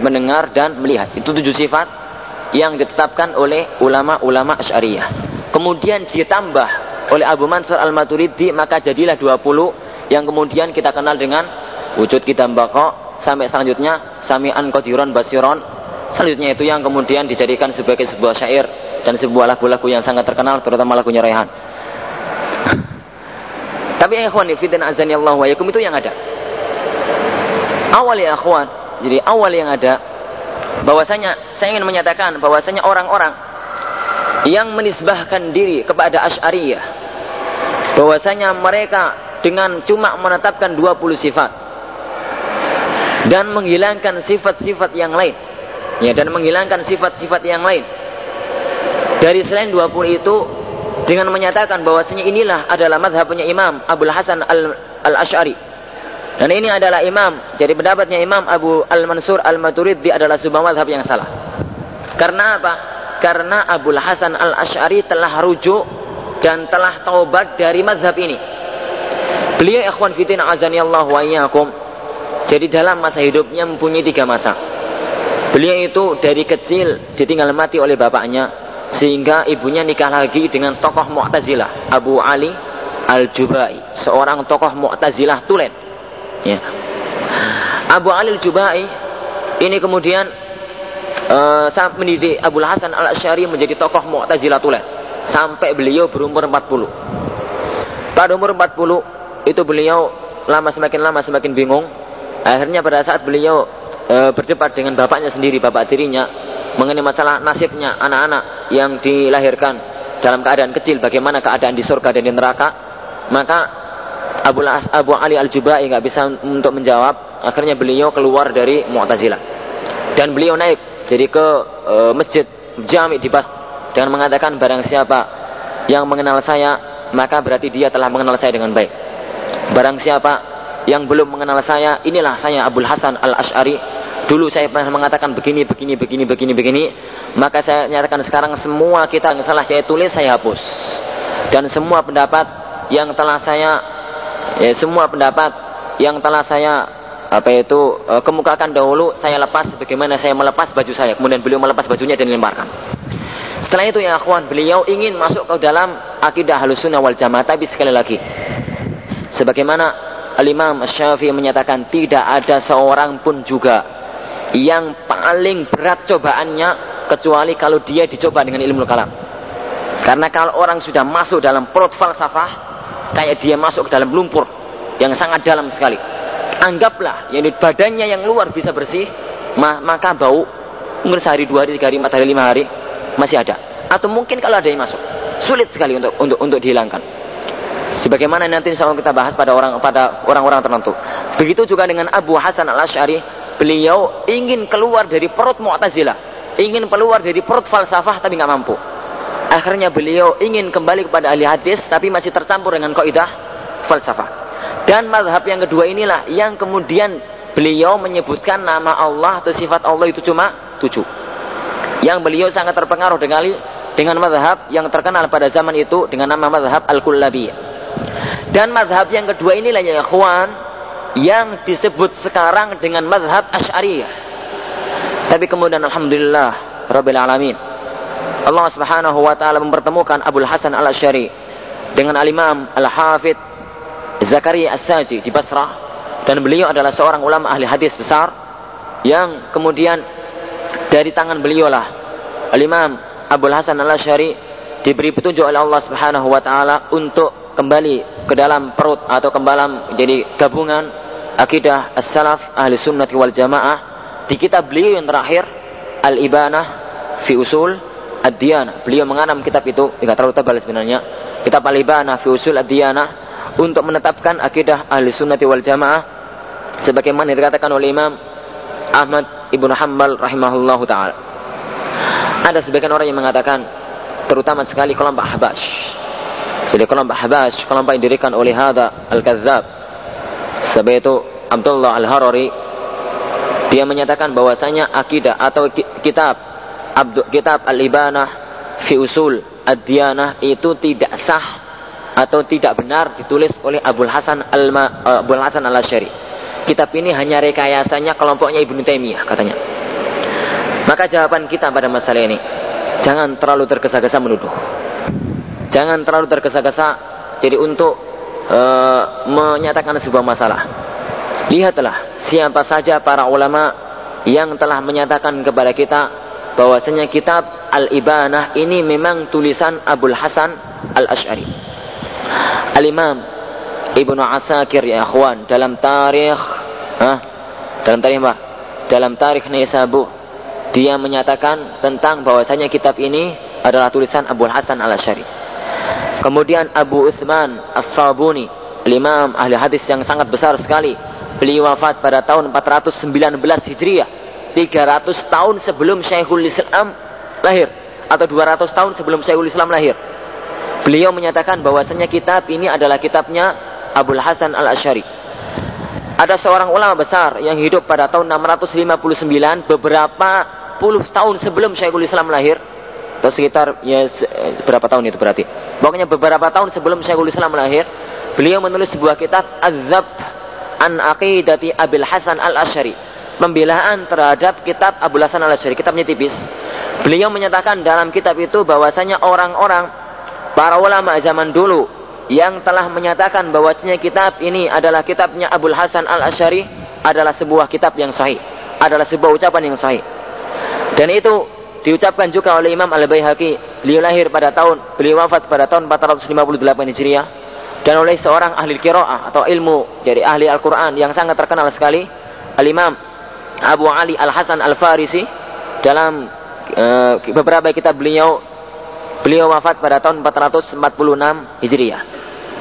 mendengar dan melihat. Itu tujuh sifat yang ditetapkan oleh ulama-ulama Asy'ariyah. Kemudian ditambah oleh Abu Mansur Al-Maturidi maka jadilah 20 yang kemudian kita kenal dengan wujud kita bako sampai selanjutnya sami'an qadiron basiron. Selanjutnya itu yang kemudian dijadikan sebagai sebuah syair dan sebuah lagu-lagu yang sangat terkenal terutama lagunya Rehan tapi ya ikhwan azani Allah wa itu yang ada. Awal ya ikhwan jadi awal yang ada bahwasanya saya ingin menyatakan bahwasanya orang-orang yang menisbahkan diri kepada Asy'ariyah bahwasanya mereka dengan cuma menetapkan 20 sifat dan menghilangkan sifat-sifat yang lain. Ya dan menghilangkan sifat-sifat yang lain. Dari selain 20 itu dengan menyatakan bahwasanya inilah adalah madhabnya Imam Abu Hasan Al-Ash'ari dan ini adalah imam. Jadi pendapatnya Imam Abu Al-Mansur Al-Maturidi adalah sebuah madhab yang salah. Karena apa? karena Abu Hasan Al-Ash'ari telah rujuk dan telah taubat dari madhab ini. Beliau ikhwan fitin azani Allah wa iyyakum jadi dalam masa hidupnya mempunyai tiga masa. Beliau itu dari kecil ditinggal mati oleh bapaknya sehingga ibunya nikah lagi dengan tokoh Mu'tazilah Abu Ali Al-Jubai seorang tokoh Mu'tazilah tulen ya. Abu Ali Al-Jubai ini kemudian uh, mendidik Abu Hasan Al-Asy'ari menjadi tokoh Mu'tazilah tulen sampai beliau berumur 40 pada umur 40 itu beliau lama semakin lama semakin bingung akhirnya pada saat beliau uh, berdebat dengan bapaknya sendiri bapak tirinya mengenai masalah nasibnya anak-anak yang dilahirkan dalam keadaan kecil, bagaimana keadaan di surga dan di neraka, maka Abu, Abu Ali Al-Jubai nggak bisa untuk menjawab, akhirnya beliau keluar dari Mu'tazilah. Dan beliau naik jadi ke e, masjid Jami di Bas dengan mengatakan barang siapa yang mengenal saya, maka berarti dia telah mengenal saya dengan baik. Barang siapa yang belum mengenal saya, inilah saya Abdul Hasan Al-Ash'ari Dulu saya pernah mengatakan begini, begini, begini, begini, begini. Maka saya nyatakan sekarang semua kita yang salah saya tulis, saya hapus. Dan semua pendapat yang telah saya, ya, semua pendapat yang telah saya apa itu e, kemukakan dahulu saya lepas bagaimana saya melepas baju saya kemudian beliau melepas bajunya dan dilemparkan setelah itu ya akhwan beliau ingin masuk ke dalam akidah halusunnah wal jamaah tapi sekali lagi sebagaimana Al-Imam Syafi'i menyatakan tidak ada seorang pun juga yang paling berat cobaannya kecuali kalau dia dicoba dengan ilmu kalam. Karena kalau orang sudah masuk dalam perut falsafah, kayak dia masuk ke dalam lumpur yang sangat dalam sekali. Anggaplah yang badannya yang luar bisa bersih, maka bau mungkin sehari, dua hari, tiga hari, empat hari, lima hari masih ada. Atau mungkin kalau ada yang masuk, sulit sekali untuk untuk untuk dihilangkan. Sebagaimana nanti insya Allah kita bahas pada orang pada orang-orang tertentu. Begitu juga dengan Abu Hasan al Ashari beliau ingin keluar dari perut Mu'tazilah, ingin keluar dari perut falsafah tapi nggak mampu. Akhirnya beliau ingin kembali kepada ahli hadis tapi masih tercampur dengan kaidah falsafah. Dan madhab yang kedua inilah yang kemudian beliau menyebutkan nama Allah atau sifat Allah itu cuma tujuh. Yang beliau sangat terpengaruh dengan dengan madhab yang terkenal pada zaman itu dengan nama madhab Al-Kullabiyah. Dan madhab yang kedua inilah ya ikhwan yang disebut sekarang dengan madhab Ash'ariyah. Tapi kemudian Alhamdulillah Rabbil Alamin. Allah subhanahu wa ta'ala mempertemukan Abu Hasan al-Ash'ari dengan al-Imam al-Hafid Zakaria As-Saji di Basrah. Dan beliau adalah seorang ulama ahli hadis besar yang kemudian dari tangan beliau lah al-Imam Abu Hasan al-Ash'ari diberi petunjuk oleh Allah subhanahu wa ta'ala untuk kembali ke dalam perut atau kembali jadi gabungan akidah as-salaf ahli sunnati wal jamaah di kitab beliau yang terakhir al-ibanah fi usul ad-diyanah. Beliau menganam kitab itu tidak terlalu tebal sebenarnya. Kitab al-ibanah fi usul ad-diyanah untuk menetapkan akidah ahli sunnati wal jamaah sebagaimana dikatakan oleh Imam Ahmad Ibnu Hanbal rahimahullahu taala. Ada sebagian orang yang mengatakan terutama sekali kelompok Habash jadi kelompok Habash kelompok yang dirikan oleh Hada al-Kadzab sebab itu Abdullah Al-Harari dia menyatakan bahwasanya akidah atau kitab kitab Al-Ibanah fi usul ad-diyanah itu tidak sah atau tidak benar ditulis oleh Abu Hasan Al Abu Hasan Al-Asy'ari. kitab ini hanya rekayasanya kelompoknya Ibnu Taimiyah katanya. Maka jawaban kita pada masalah ini, jangan terlalu tergesa-gesa menuduh. Jangan terlalu tergesa-gesa jadi untuk uh, menyatakan sebuah masalah. Lihatlah siapa saja para ulama yang telah menyatakan kepada kita bahwasanya kitab Al-Ibanah ini memang tulisan Abdul Hasan Al-Asy'ari. Al-Imam Ibnu Asakir ya akhwan dalam tarikh Hah? dalam tarikh apa? Dalam tarikh Nisabu dia menyatakan tentang bahwasanya kitab ini adalah tulisan Abu Hasan Al-Asy'ari. Kemudian Abu Utsman As-Sabuni, imam ahli hadis yang sangat besar sekali. Beliau wafat pada tahun 419 Hijriah, 300 tahun sebelum Syekhul Islam lahir atau 200 tahun sebelum Syekhul Islam lahir. Beliau menyatakan bahwasanya kitab ini adalah kitabnya Abdul Hasan Al-Asy'ari. Ada seorang ulama besar yang hidup pada tahun 659 beberapa puluh tahun sebelum Syekhul Islam lahir atau sekitar ya berapa tahun itu berarti. Pokoknya beberapa tahun sebelum Syekhul Islam lahir, beliau menulis sebuah kitab Azab an Aqidati Abil Hasan Al-Asy'ari. Pembelaan terhadap kitab Abu Hasan Al-Asy'ari. Kitabnya tipis. Beliau menyatakan dalam kitab itu bahwasanya orang-orang para ulama zaman dulu yang telah menyatakan bahwasanya kitab ini adalah kitabnya Abdul Hasan Al Ashari adalah sebuah kitab yang sahih, adalah sebuah ucapan yang sahih. Dan itu diucapkan juga oleh Imam Al Baihaqi. Beliau lahir pada tahun, beliau wafat pada tahun 458 Hijriah dan oleh seorang ahli qiraah atau ilmu dari ahli Al-Qur'an yang sangat terkenal sekali, Al-Imam Abu Ali Al-Hasan Al-Farisi dalam uh, beberapa kitab beliau beliau wafat pada tahun 446 Hijriah.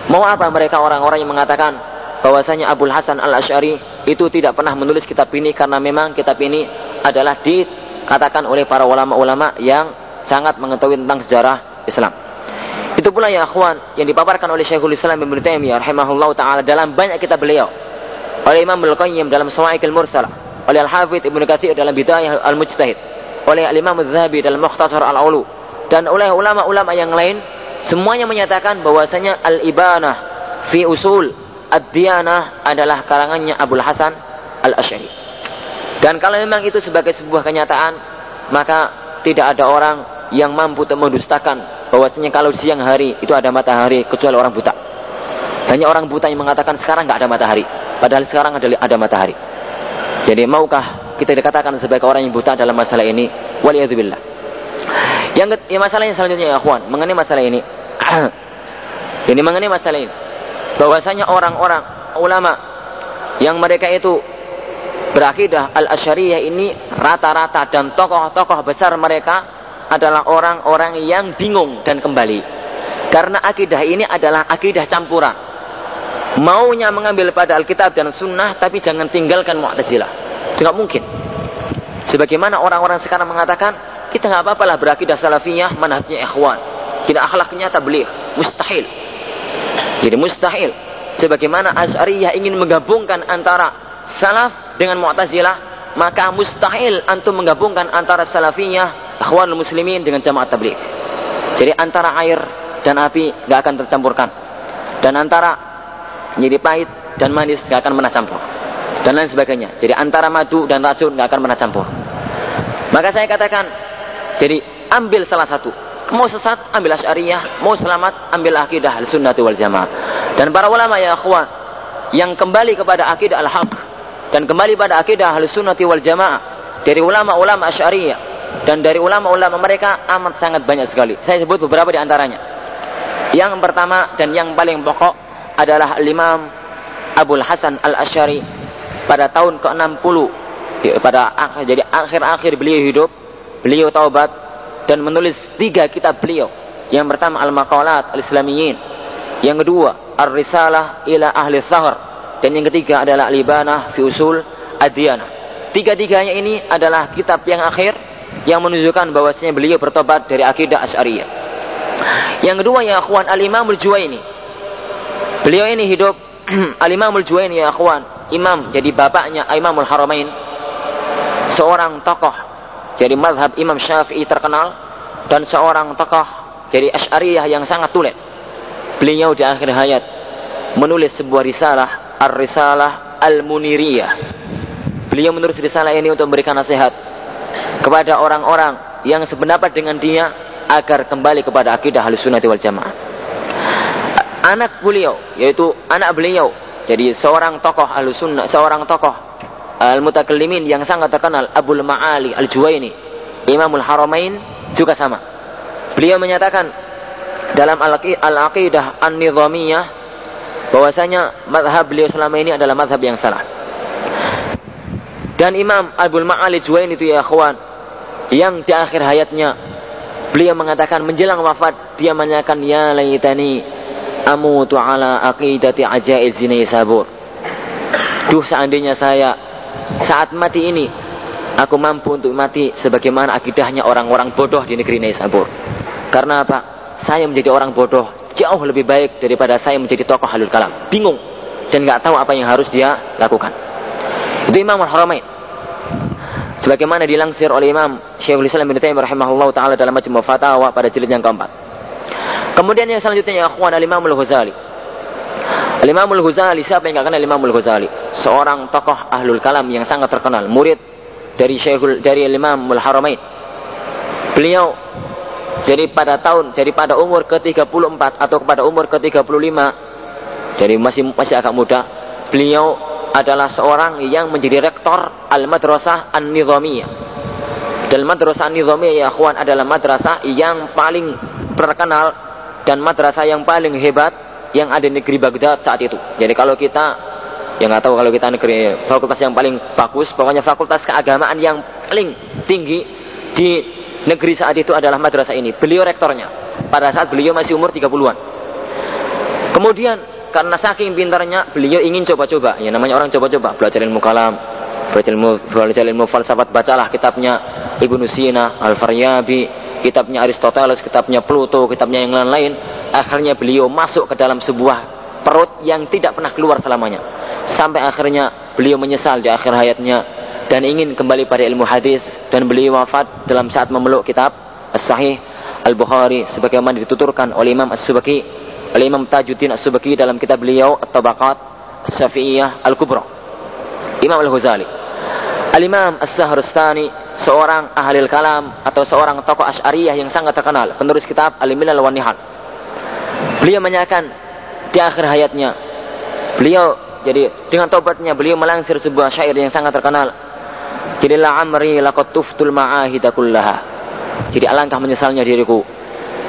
Mau apa mereka orang-orang yang mengatakan bahwasanya Abdul Hasan Al Ashari itu tidak pernah menulis kitab ini karena memang kitab ini adalah dikatakan oleh para ulama-ulama yang sangat mengetahui tentang sejarah Islam. Itu pula ya akhwan yang dipaparkan oleh Syekhul Islam Ibnu Taimiyah rahimahullah taala dalam banyak kitab beliau. Oleh Imam Al-Qayyim dalam Sawa'iqul Mursalah, oleh Al-Hafidz Ibnu Katsir dalam Bidayah Al-Mujtahid, oleh Al-Imam Az-Zahabi dalam Mukhtasar Al-Ulu dan oleh ulama-ulama yang lain Semuanya menyatakan bahwasanya al-ibanah fi usul ad-diyanah adalah karangannya Abdul Hasan al-Asy'ari. Dan kalau memang itu sebagai sebuah kenyataan, maka tidak ada orang yang mampu untuk mendustakan bahwasanya kalau siang hari itu ada matahari kecuali orang buta. Hanya orang buta yang mengatakan sekarang nggak ada matahari, padahal sekarang ada matahari. Jadi maukah kita dikatakan sebagai orang yang buta dalam masalah ini? Waliyadzubillah. Yang, yang masalahnya selanjutnya ya akhwan, mengenai masalah ini. Ini mengenai masalah ini. Bahwasanya orang-orang ulama yang mereka itu berakidah al-asyariyah ini rata-rata dan tokoh-tokoh besar mereka adalah orang-orang yang bingung dan kembali. Karena akidah ini adalah akidah campuran. Maunya mengambil pada Alkitab dan Sunnah, tapi jangan tinggalkan Mu'tazilah. Tidak mungkin. Sebagaimana orang-orang sekarang mengatakan, kita nggak apa-apa lah berakidah salafiyah, manhajnya ikhwan tidak akhlaknya tabligh, mustahil. Jadi mustahil. Sebagaimana Asy'ariyah ingin menggabungkan antara salaf dengan Mu'tazilah, maka mustahil antum menggabungkan antara salafiyah, akhwanul muslimin dengan jamaah tabligh. Jadi antara air dan api nggak akan tercampurkan. Dan antara jadi pahit dan manis nggak akan pernah campur. Dan lain sebagainya. Jadi antara madu dan racun nggak akan pernah campur. Maka saya katakan, jadi ambil salah satu Mau sesat, ambil asyariyah. Mau selamat, ambil akidah al-sunnati wal jamaah. Dan para ulama ya akhwan, yang kembali kepada akidah al-haq, dan kembali pada akidah al-sunnati wal jamaah, dari ulama-ulama asyariyah, dan dari ulama-ulama mereka amat sangat banyak sekali. Saya sebut beberapa di antaranya. Yang pertama dan yang paling pokok adalah Imam Abdul Hasan Al-Asy'ari pada tahun ke-60 pada jadi akhir-akhir beliau hidup, beliau taubat dan menulis tiga kitab beliau. Yang pertama Al-Maqalat Al-Islamiyin. Yang kedua Ar-Risalah ila Ahli Thahar. Dan yang ketiga adalah Al-Ibanah fi Usul Ad-Diyanah. Tiga-tiganya ini adalah kitab yang akhir yang menunjukkan bahwasanya beliau bertobat dari akidah Asy'ariyah. Yang kedua ya akhwan Al-Imam Al-Juwaini. Beliau ini hidup Al-Imam Al-Juwaini ya akhwan, imam jadi bapaknya Imamul Haramain. Seorang tokoh jadi madhab Imam Syafi'i terkenal dan seorang tokoh dari Ash'ariyah yang sangat tulen. Beliau di akhir hayat menulis sebuah risalah, Ar-Risalah Al-Muniriyah. Beliau menulis risalah ini untuk memberikan nasihat kepada orang-orang yang sependapat dengan dia agar kembali kepada akidah Ahlussunnah wal Jamaah. Anak beliau, yaitu anak beliau, jadi seorang tokoh Ahlussunnah, seorang tokoh Al-Mutakallimin yang sangat terkenal Abul Ma'ali Al-Juwaini, Imamul Haramain juga sama. Beliau menyatakan dalam Al-Aqidah An-Nizamiyah bahwasanya madhab beliau selama ini adalah madhab yang salah. Dan Imam Abdul Ma'ali Juwain itu ya akhwan yang di akhir hayatnya beliau mengatakan menjelang wafat dia menyatakan ya laitani amutu ala aqidati ajail zinai sabur. Duh seandainya saya saat mati ini aku mampu untuk mati sebagaimana akidahnya orang-orang bodoh di negeri Naisabur. Karena apa? Saya menjadi orang bodoh jauh lebih baik daripada saya menjadi tokoh halul kalam. Bingung dan nggak tahu apa yang harus dia lakukan. Itu Imam Al-Haramain. Sebagaimana dilansir oleh Imam Syekhul Islam bin Taimiyah rahimahullah taala dalam Majmu' Fatawa pada jilid yang keempat. Kemudian yang selanjutnya ya akhwan Al-Imam Al-Ghazali. Al-Imam Al-Ghazali siapa yang enggak kenal Imam Al-Ghazali? Seorang tokoh ahlul kalam yang sangat terkenal, murid dari Syekhul dari Imam Al-Haramain. Beliau jadi pada tahun, jadi pada umur ke-34 atau pada umur ke-35, jadi masih masih agak muda, beliau adalah seorang yang menjadi rektor Al-Madrasah An-Nizamiyah. Dan Madrasah An-Nizamiyah ya akhwan adalah madrasah yang paling terkenal dan madrasah yang paling hebat yang ada di negeri Baghdad saat itu. Jadi kalau kita yang nggak tahu kalau kita negeri fakultas yang paling bagus, pokoknya fakultas keagamaan yang paling tinggi di negeri saat itu adalah madrasah ini. Beliau rektornya pada saat beliau masih umur 30-an. Kemudian karena saking pintarnya beliau ingin coba-coba. Ya namanya orang coba-coba, belajar ilmu kalam, belajar ilmu, belajar ilmu falsafat, bacalah kitabnya Ibnu Sina, Al-Faryabi, kitabnya Aristoteles, kitabnya Pluto, kitabnya yang lain-lain. Akhirnya beliau masuk ke dalam sebuah perut yang tidak pernah keluar selamanya. Sampai akhirnya beliau menyesal di akhir hayatnya dan ingin kembali pada ilmu hadis dan beliau wafat dalam saat memeluk kitab As-Sahih Al-Bukhari sebagaimana dituturkan oleh Imam As-Subaki oleh Imam Tajuddin As-Subaki dalam kitab beliau At-Tabaqat Syafi'iyah Al-Kubra Imam Al-Ghazali Al-Imam As-Sahrustani seorang ahli kalam atau seorang tokoh Asy'ariyah yang sangat terkenal penulis kitab Al-Milal wa Nihal beliau menyatakan di akhir hayatnya beliau jadi dengan tobatnya beliau melangsir sebuah syair yang sangat terkenal jadi la amri laqad tuftul ma'ahida kullaha. Jadi alangkah menyesalnya diriku.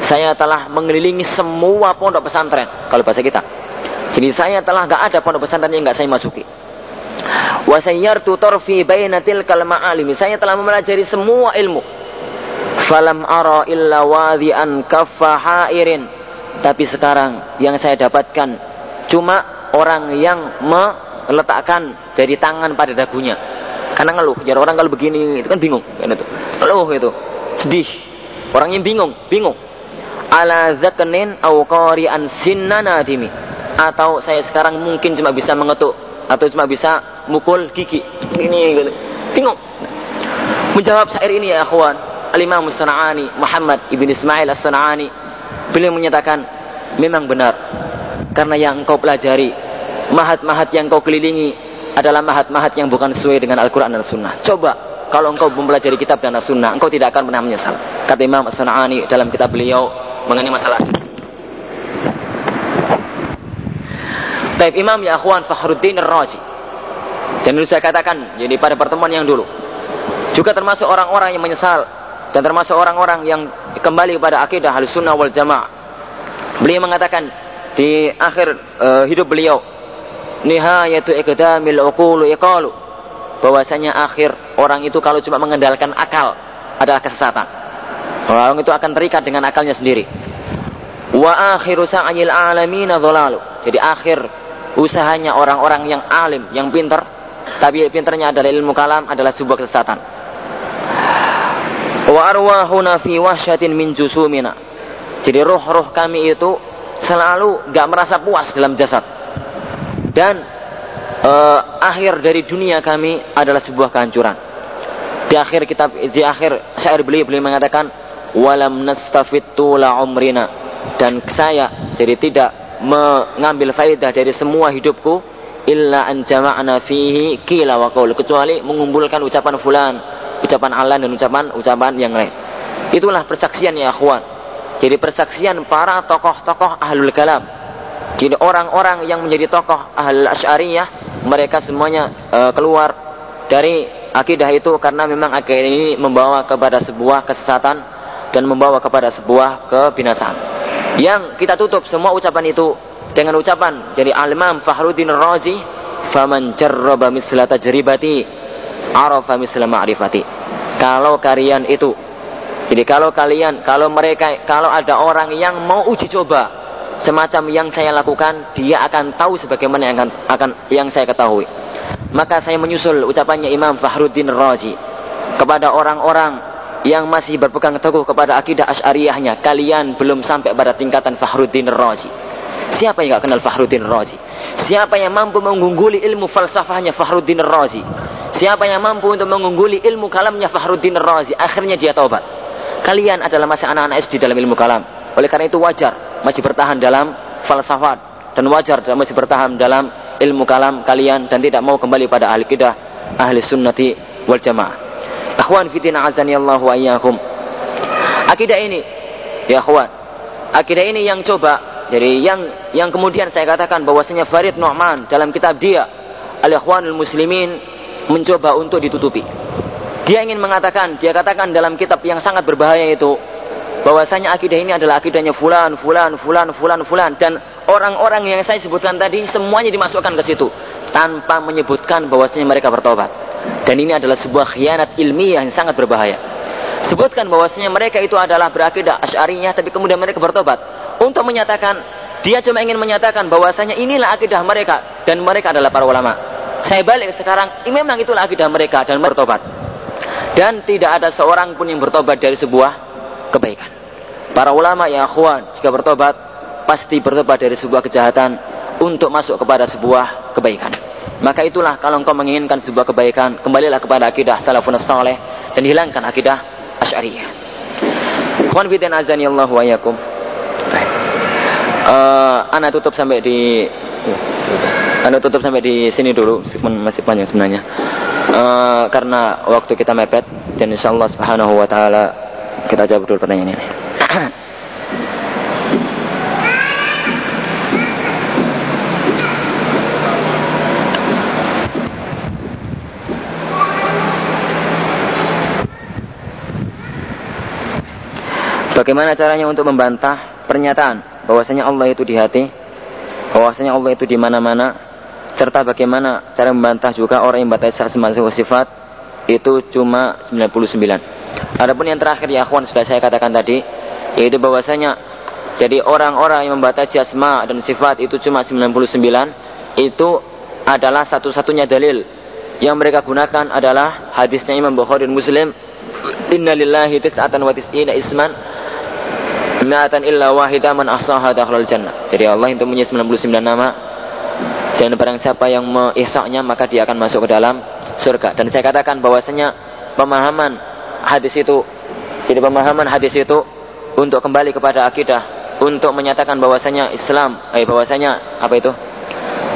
Saya telah mengelilingi semua pondok pesantren kalau bahasa kita. Jadi saya telah gak ada pondok pesantren yang gak saya masuki. Wa sayyartu tarfi baina tilkal ma'alimi. Saya telah mempelajari semua ilmu. Falam ara illa wadhi'an kaffa hairin. Tapi sekarang yang saya dapatkan cuma orang yang meletakkan dari tangan pada dagunya karena ngeluh. Jadi orang kalau begini itu kan bingung kan itu. Ngeluh itu. Sedih. Orangnya bingung, bingung. Ala zaknin au qari'an sinnana dimi. Atau saya sekarang mungkin cuma bisa mengetuk atau cuma bisa mukul gigi. Ini gitu. Bingung. Menjawab syair ini ya akhwan, Al-Imam Muhammad Ibn Ismail As-Sana'ani, beliau menyatakan memang benar karena yang engkau pelajari, mahat-mahat yang kau kelilingi, adalah mahat-mahat yang bukan sesuai dengan Al-Quran dan Sunnah. Coba kalau engkau mempelajari kitab dan Sunnah, engkau tidak akan pernah menyesal. Kata Imam As-Sana'ani dalam kitab beliau mengenai masalah Taib Imam ya akhwan Fakhruddin Ar-Razi. Dan dulu saya katakan, jadi pada pertemuan yang dulu. Juga termasuk orang-orang yang menyesal. Dan termasuk orang-orang yang kembali kepada akidah al-sunnah wal jamaah. Beliau mengatakan di akhir uh, hidup beliau nihayatu ikdamil uqulu iqalu bahwasanya akhir orang itu kalau cuma mengandalkan akal adalah kesesatan orang itu akan terikat dengan akalnya sendiri wa akhiru sa'yil alamina dhalalu jadi akhir usahanya orang-orang yang alim yang pintar tapi pintarnya adalah ilmu kalam adalah sebuah kesesatan. Wa arwahuna fi wahsyatin min jusumina. Jadi roh-roh kami itu selalu gak merasa puas dalam jasad. Dan uh, akhir dari dunia kami adalah sebuah kehancuran. Di akhir kitab di akhir syair beliau beliau mengatakan walam nastafittu la umrina. Dan saya jadi tidak mengambil faedah dari semua hidupku illa an jama'na fihi kila wa qaul kecuali mengumpulkan ucapan fulan, ucapan alan dan ucapan ucapan yang lain. Itulah persaksian ya akhwan. Jadi persaksian para tokoh-tokoh ahlul kalam. Jadi orang-orang yang menjadi tokoh ahlul asyariyah mereka semuanya uh, keluar dari akidah itu karena memang akidah ini membawa kepada sebuah kesesatan dan membawa kepada sebuah kebinasaan. Yang kita tutup semua ucapan itu dengan ucapan jadi Al-Imam Fahruddin Razi faman jarraba misla tajribati arafa misla ma'rifati. Kalau kalian itu jadi kalau kalian kalau mereka kalau ada orang yang mau uji coba semacam yang saya lakukan dia akan tahu sebagaimana yang akan, akan yang saya ketahui. Maka saya menyusul ucapannya Imam Fahruddin Razi kepada orang-orang yang masih berpegang teguh kepada akidah asyariyahnya kalian belum sampai pada tingkatan Fahruddin Razi Siapa yang gak kenal Fahruddin Razi? Siapa yang mampu mengungguli ilmu falsafahnya Fahruddin Razi? Siapa yang mampu untuk mengungguli ilmu kalamnya Fahruddin Razi? Akhirnya dia taubat. Kalian adalah masih anak-anak SD dalam ilmu kalam. Oleh karena itu wajar masih bertahan dalam falsafat dan wajar masih bertahan dalam ilmu kalam kalian dan tidak mau kembali pada ahli kidah ahli sunnati wal jamaah. Akhwan fitina azani Allah wa iyyakum. Akidah ini ya akhwan. Akidah ini yang coba jadi yang yang kemudian saya katakan bahwasanya Farid Nu'man dalam kitab dia Al-Ikhwanul Muslimin mencoba untuk ditutupi. Dia ingin mengatakan, dia katakan dalam kitab yang sangat berbahaya itu bahwasanya akidah ini adalah akidahnya fulan, fulan, fulan, fulan, fulan dan orang-orang yang saya sebutkan tadi semuanya dimasukkan ke situ tanpa menyebutkan bahwasanya mereka bertobat. Dan ini adalah sebuah khianat ilmiah yang sangat berbahaya. Sebutkan bahwasanya mereka itu adalah berakidah asyariyah tapi kemudian mereka bertobat untuk menyatakan dia cuma ingin menyatakan bahwasanya inilah akidah mereka dan mereka adalah para ulama. Saya balik sekarang, memang itulah akidah mereka dan bertobat. Dan tidak ada seorang pun yang bertobat dari sebuah kebaikan. Para ulama ya akhwan jika bertobat pasti bertobat dari sebuah kejahatan untuk masuk kepada sebuah kebaikan. Maka itulah kalau engkau menginginkan sebuah kebaikan, kembalilah kepada akidah salafun saleh dan hilangkan akidah asy'ariyah. Khwan bidin azani Allah wa yakum uh, anak tutup sampai di anak tutup sampai di sini dulu meskipun masih panjang sebenarnya. Uh, karena waktu kita mepet dan insya Allah subhanahu wa taala kita jawab dulu pertanyaan ini Bagaimana caranya untuk membantah pernyataan bahwasanya Allah itu di hati, bahwasanya Allah itu di mana-mana, serta bagaimana cara membantah juga orang yang membatasi asma sifat itu cuma 99. Adapun yang terakhir ya akhwan sudah saya katakan tadi, yaitu bahwasanya jadi orang-orang yang membatasi asma dan sifat itu cuma 99 itu adalah satu-satunya dalil yang mereka gunakan adalah hadisnya Imam Bukhari dan Muslim Innalillahi tis'atan wa tis'ina isman mi'atan illa wahida man ahsaha dakhlal jannah. Jadi Allah itu punya 99 nama dan barang siapa yang mengisahnya maka dia akan masuk ke dalam surga. Dan saya katakan bahwasanya pemahaman hadis itu jadi pemahaman hadis itu untuk kembali kepada akidah untuk menyatakan bahwasanya Islam eh bahwasanya apa itu?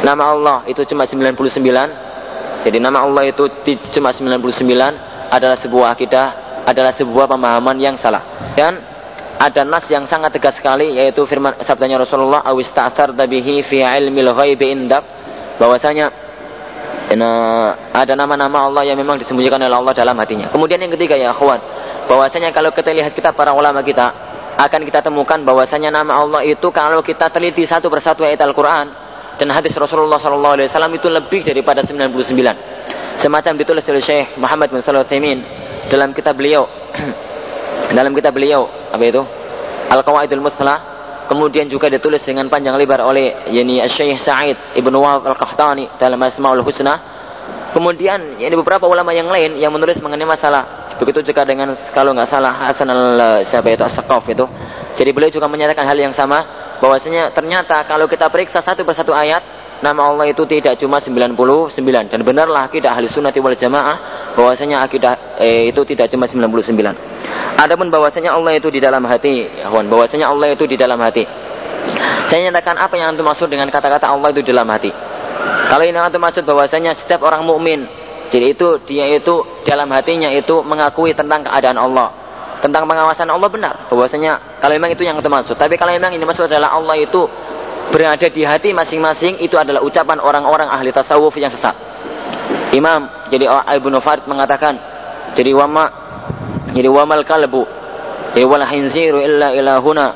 Nama Allah itu cuma 99. Jadi nama Allah itu cuma 99 adalah sebuah akidah, adalah sebuah pemahaman yang salah. Dan ada nas yang sangat tegas sekali yaitu firman sabdanya Rasulullah awis ta'thar bihi fi ilmil ghaibi indak bahwasanya ada nama-nama Allah yang memang disembunyikan oleh Allah dalam hatinya. Kemudian yang ketiga ya akhwat, bahwasanya kalau kita lihat kita para ulama kita akan kita temukan bahwasanya nama Allah itu kalau kita teliti satu persatu ayat Al-Qur'an dan hadis Rasulullah SAW itu lebih daripada 99. Semacam ditulis oleh Syekh Muhammad bin Shalih dalam kitab beliau dalam kitab beliau apa itu? Al-Qawaidul Muslah kemudian juga ditulis dengan panjang lebar oleh yani Syekh Sa'id Ibnu Wahab Al-Qahtani dalam Asmaul Husna. Kemudian ini beberapa ulama yang lain yang menulis mengenai masalah begitu juga dengan kalau nggak salah Hasan al siapa itu as itu. Jadi beliau juga menyatakan hal yang sama bahwasanya ternyata kalau kita periksa satu persatu ayat nama Allah itu tidak cuma 99 dan benarlah akidah ahli sunnati wal jamaah bahwasanya akidah eh, itu tidak cuma 99 Adapun bahwasanya Allah itu di dalam hati, ya bahwasanya Allah itu di dalam hati. Saya nyatakan apa yang antum maksud dengan kata-kata Allah itu di dalam hati. Kalau ini antum maksud bahwasanya setiap orang mukmin, jadi itu dia itu dalam hatinya itu mengakui tentang keadaan Allah, tentang pengawasan Allah benar. Bahwasanya kalau memang itu yang termasuk. Tapi kalau memang ini maksud adalah Allah itu berada di hati masing-masing itu adalah ucapan orang-orang ahli tasawuf yang sesat. Imam jadi Ibnu Farid mengatakan jadi wama jadi wamal kalbu jadi wal hinziru illa ilahuna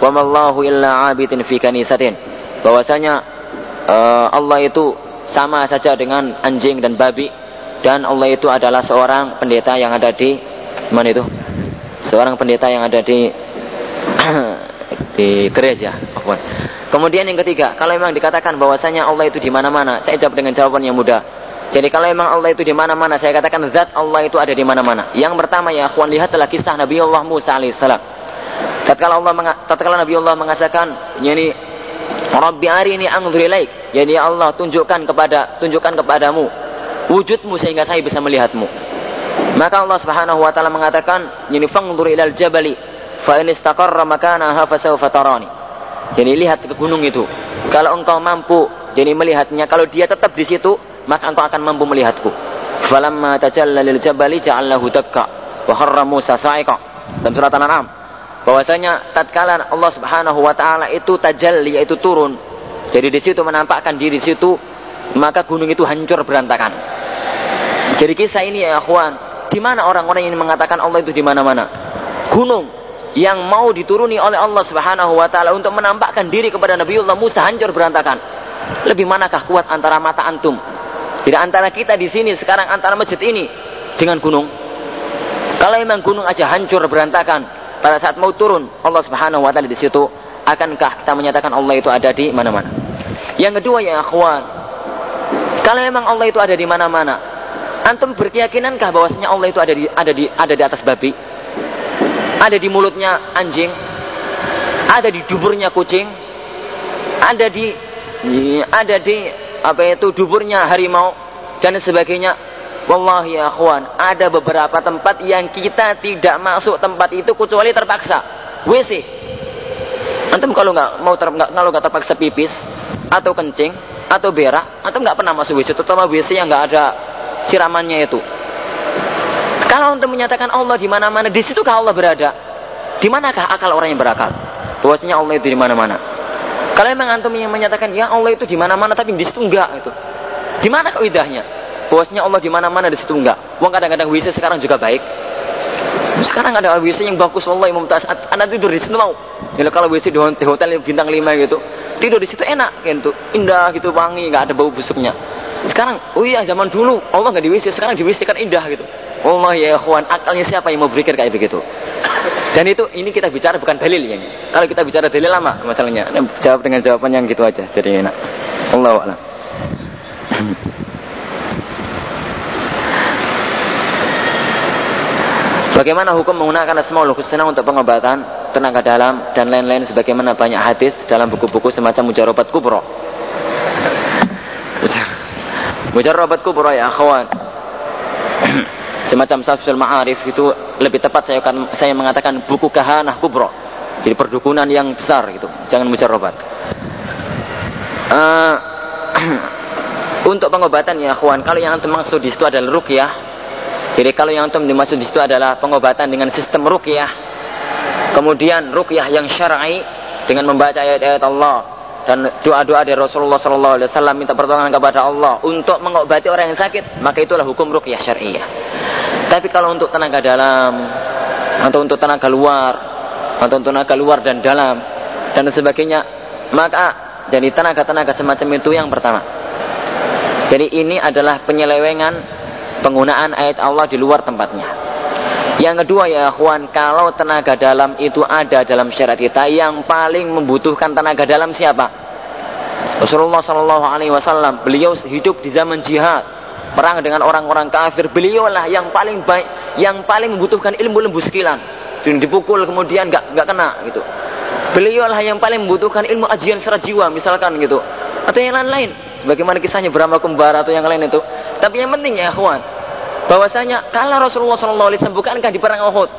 wa mallahu illa abidin fi kanisatin bahwasanya uh, Allah itu sama saja dengan anjing dan babi dan Allah itu adalah seorang pendeta yang ada di mana itu? Seorang pendeta yang ada di di gereja. Kemudian yang ketiga, kalau memang dikatakan bahwasanya Allah itu di mana-mana, saya jawab dengan jawaban yang mudah. Jadi kalau memang Allah itu di mana-mana, saya katakan zat Allah itu ada di mana-mana. Yang pertama ya akhwan lihatlah kisah Nabi Allah Musa alaihissalam. Tatkala Allah tatkala Nabi Allah mengatakan, yani Rabbi arini anzur ilaik. Yani ya Allah tunjukkan kepada tunjukkan kepadamu wujudmu sehingga saya bisa melihatmu. Maka Allah Subhanahu wa taala mengatakan, "Yani fangdur ilal jabali fa in istaqarra makanaha fasawfa tarani." Jadi lihat ke gunung itu. Kalau engkau mampu jadi melihatnya, kalau dia tetap di situ, maka engkau akan mampu melihatku. Falamma tajalla lil jabali ja'allahu dakka wa harra Musa sa'iqa. Dalam surat An-An'am bahwasanya tatkala Allah Subhanahu wa taala itu tajalli yaitu turun. Jadi di situ menampakkan diri situ maka gunung itu hancur berantakan. Jadi kisah ini ya akhwan, di mana orang-orang yang mengatakan Allah itu di mana-mana? Gunung yang mau dituruni oleh Allah Subhanahu wa taala untuk menampakkan diri kepada Nabiullah Musa hancur berantakan. Lebih manakah kuat antara mata antum? Tidak antara kita di sini sekarang antara masjid ini dengan gunung. Kalau memang gunung aja hancur berantakan, pada saat mau turun Allah Subhanahu wa taala di situ akankah kita menyatakan Allah itu ada di mana-mana yang kedua ya akhwan kalau memang Allah itu ada di mana-mana antum berkeyakinankah bahwasanya Allah itu ada di ada di ada di atas babi ada di mulutnya anjing ada di duburnya kucing ada di ada di apa itu duburnya harimau dan sebagainya Wallahi ya akhwan, ada beberapa tempat yang kita tidak masuk tempat itu kecuali terpaksa. WC. Antum kalau nggak mau ter, gak, kalau nggak terpaksa pipis atau kencing atau berak, antum nggak pernah masuk WC, terutama WC yang nggak ada siramannya itu. Kalau untuk menyatakan Allah di mana-mana, di situ Allah berada? Di manakah akal orang yang berakal? Bahwasanya Allah itu di mana-mana. Kalau memang antum yang menyatakan ya Allah itu di mana-mana tapi di situ enggak itu. Di mana kaidahnya? bahwasanya Allah di mana-mana di situ enggak. Wong kadang-kadang WC sekarang juga baik. Sekarang ada WC yang bagus wallahi mumtaz. Anda tidur di situ mau. Ya, kalau WC di hotel bintang 5 gitu, tidur di situ enak gitu. Indah gitu, wangi, enggak ada bau busuknya. Sekarang, oh iya zaman dulu Allah enggak di WC, sekarang di WC kan indah gitu. Allah ya ikhwan, akalnya siapa yang mau berpikir kayak begitu? Dan itu ini kita bicara bukan dalil ya. Kalau kita bicara dalil lama masalahnya. Jawab dengan jawaban yang gitu aja. Jadi enak. Allah a'lam. Bagaimana hukum menggunakan Asmaul Husna untuk pengobatan tenaga dalam dan lain-lain sebagaimana banyak hadis dalam buku-buku semacam Mujarobat Kubro. Mujarobat Kubro ya akhwan. Semacam Safsul Ma'arif itu lebih tepat saya akan saya mengatakan buku kahanah kubro. Jadi perdukunan yang besar gitu. Jangan mujarobat. Uh, untuk pengobatan ya akhwan, kalau yang antum maksud di situ adalah ruqyah, jadi kalau yang antum dimaksud di situ adalah pengobatan dengan sistem rukyah. Kemudian rukyah yang syar'i dengan membaca ayat-ayat Allah dan doa-doa dari Rasulullah sallallahu alaihi wasallam minta pertolongan kepada Allah untuk mengobati orang yang sakit, maka itulah hukum rukyah syariah. Tapi kalau untuk tenaga dalam atau untuk tenaga luar atau untuk tenaga luar dan dalam dan sebagainya, maka jadi tenaga-tenaga semacam itu yang pertama. Jadi ini adalah penyelewengan penggunaan ayat Allah di luar tempatnya. Yang kedua ya akhwan, kalau tenaga dalam itu ada dalam syariat kita, yang paling membutuhkan tenaga dalam siapa? Rasulullah Shallallahu Alaihi Wasallam, beliau hidup di zaman jihad, perang dengan orang-orang kafir. Beliaulah yang paling baik, yang paling membutuhkan ilmu lembu sekilan. Dipukul kemudian nggak nggak kena gitu. Beliaulah yang paling membutuhkan ilmu ajian secara jiwa, misalkan gitu, atau yang lain-lain. Sebagaimana kisahnya Brahma Kumbara atau yang lain itu. Tapi yang penting ya kawan, bahwasanya kalau Rasulullah Shallallahu Alaihi bukankah di perang Uhud,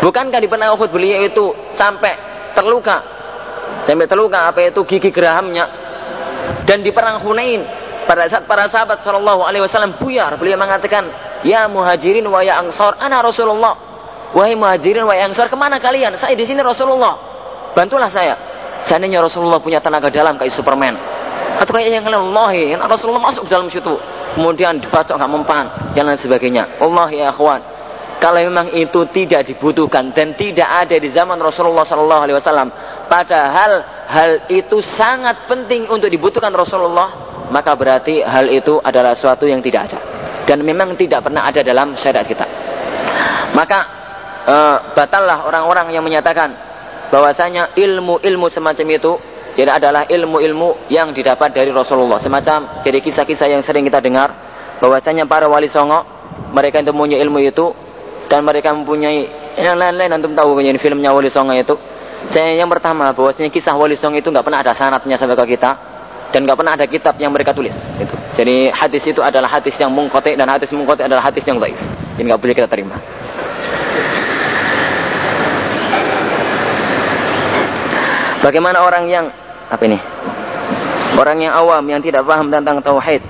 bukankah di perang Uhud beliau itu sampai terluka, sampai terluka apa itu gigi gerahamnya, dan di perang Hunain pada saat para sahabat Shallallahu Alaihi Wasallam buyar, beliau mengatakan, Ya muhajirin wa ya ansor, ana Rasulullah. Wahai muhajirin wa ya ansor, ke mana kalian? Saya di sini Rasulullah. Bantulah saya. Seandainya Rasulullah punya tenaga dalam kayak Superman. Atau kayak yang lain, Rasulullah masuk dalam situ. Kemudian dibacok nggak mempan, dan lain sebagainya. Allah ya akhwan. Kalau memang itu tidak dibutuhkan dan tidak ada di zaman Rasulullah Sallallahu Alaihi Wasallam, padahal hal itu sangat penting untuk dibutuhkan Rasulullah, maka berarti hal itu adalah suatu yang tidak ada dan memang tidak pernah ada dalam syariat kita maka e, batallah orang-orang yang menyatakan bahwasanya ilmu-ilmu semacam itu tidak adalah ilmu-ilmu yang didapat dari Rasulullah semacam jadi kisah-kisah yang sering kita dengar bahwasanya para wali songo mereka itu punya ilmu itu dan mereka mempunyai yang lain-lain antum tahu punya filmnya wali songo itu saya yang pertama bahwasanya kisah wali songo itu nggak pernah ada sanatnya sampai ke kita dan nggak pernah ada kitab yang mereka tulis. Itu. Jadi hadis itu adalah hadis yang mungkote dan hadis mungkote adalah hadis yang baik. Jadi nggak boleh kita terima. Bagaimana orang yang apa ini? Orang yang awam yang tidak paham tentang tauhid,